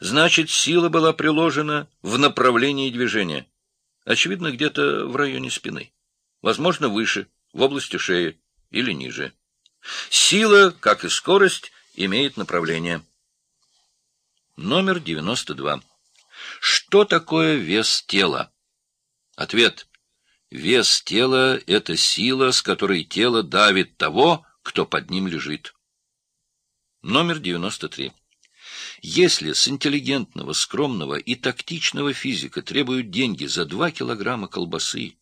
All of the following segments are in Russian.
Значит, сила была приложена в направлении движения. Очевидно, где-то в районе спины. Возможно, выше, в области шеи или ниже. Сила, как и скорость, имеет направление. Номер 92. Что такое вес тела? Ответ. Вес тела — это сила, с которой тело давит того, кто под ним лежит. Номер 93. Если с интеллигентного, скромного и тактичного физика требуют деньги за два килограмма колбасы,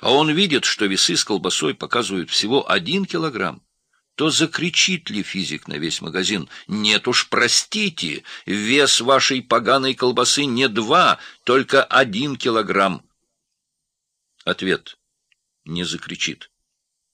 а он видит, что весы с колбасой показывают всего один килограмм, то закричит ли физик на весь магазин «Нет уж, простите, вес вашей поганой колбасы не два, только один килограмм». Ответ не закричит.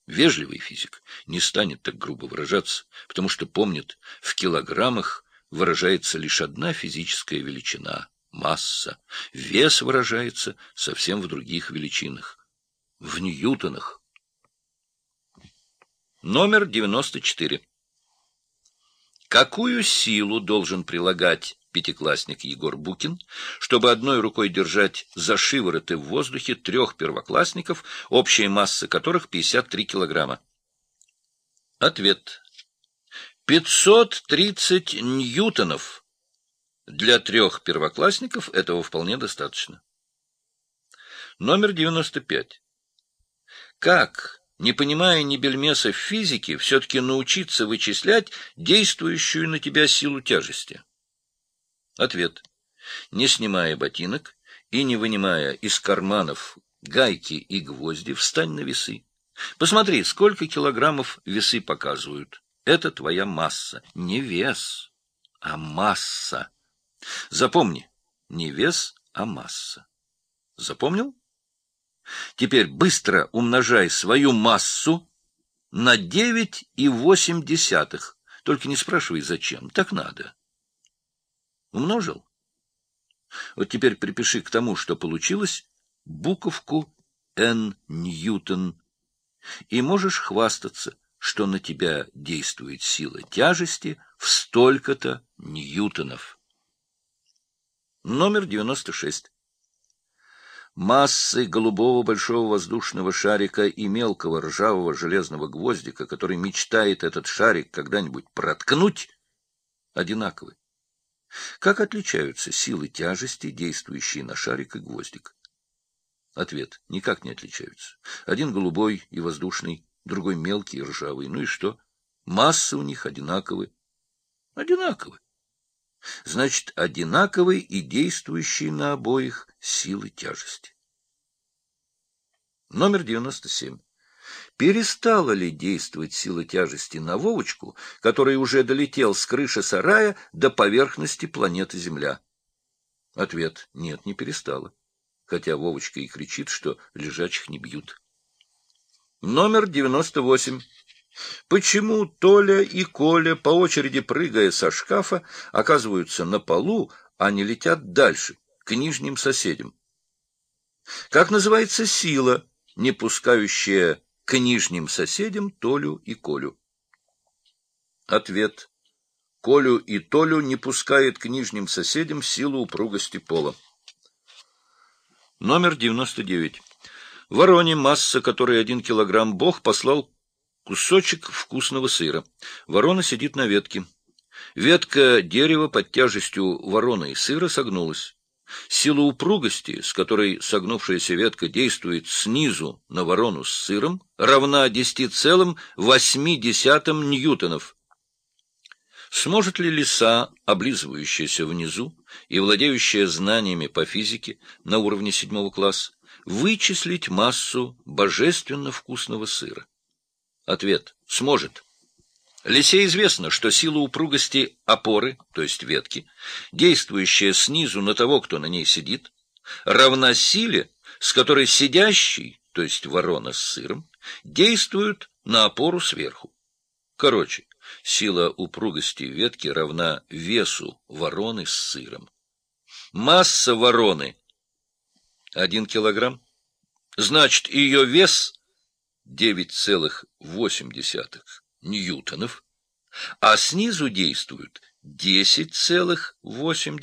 Вежливый физик не станет так грубо выражаться, потому что помнит, в килограммах выражается лишь одна физическая величина — масса. Вес выражается совсем в других величинах — в ньютонах. Номер 94. Какую силу должен прилагать пятиклассник Егор Букин, чтобы одной рукой держать за шивороты в воздухе трех первоклассников, общая масса которых 53 килограмма? Ответ. 530 ньютонов. Для трех первоклассников этого вполне достаточно. Номер 95. Как не понимая ни бельмеса в физике, все-таки научиться вычислять действующую на тебя силу тяжести? Ответ. Не снимая ботинок и не вынимая из карманов гайки и гвозди, встань на весы. Посмотри, сколько килограммов весы показывают. Это твоя масса. Не вес, а масса. Запомни, не вес, а масса. Запомнил? Теперь быстро умножай свою массу на 9,8. Только не спрашивай, зачем. Так надо. Умножил? Вот теперь припиши к тому, что получилось, буковку Н Ньютон. И можешь хвастаться, что на тебя действует сила тяжести в столько-то ньютонов. Номер 96 массы голубого большого воздушного шарика и мелкого ржавого железного гвоздика, который мечтает этот шарик когда-нибудь проткнуть, одинаковы. Как отличаются силы тяжести, действующие на шарик и гвоздик? Ответ. Никак не отличаются. Один голубой и воздушный, другой мелкий и ржавый. Ну и что? Массы у них одинаковы. Одинаковы. Значит, одинаковые и действующие на обоих силы тяжести. Номер 97. Перестала ли действовать сила тяжести на Вовочку, который уже долетел с крыши сарая до поверхности планеты Земля? Ответ – нет, не перестала. Хотя Вовочка и кричит, что лежачих не бьют. Номер 98. Почему Толя и Коля, по очереди прыгая со шкафа, оказываются на полу, а не летят дальше, к нижним соседям? Как называется сила, не пускающая к нижним соседям Толю и Колю? Ответ. Колю и Толю не пускает к нижним соседям силу упругости пола. Номер 99. Вороне, масса которой один килограмм, Бог послал Кусочек вкусного сыра. Ворона сидит на ветке. Ветка дерева под тяжестью вороны и сыра согнулась. Сила упругости, с которой согнувшаяся ветка действует снизу на ворону с сыром, равна 10,8 ньютонов. Сможет ли лиса, облизывающаяся внизу и владеющая знаниями по физике на уровне седьмого класса, вычислить массу божественно вкусного сыра? Ответ. Сможет. Лисе известно, что сила упругости опоры, то есть ветки, действующая снизу на того, кто на ней сидит, равна силе, с которой сидящий, то есть ворона с сыром, действует на опору сверху. Короче, сила упругости ветки равна весу вороны с сыром. Масса вороны — один килограмм. Значит, ее вес 9,8 ньютонов, а снизу действуют 10,8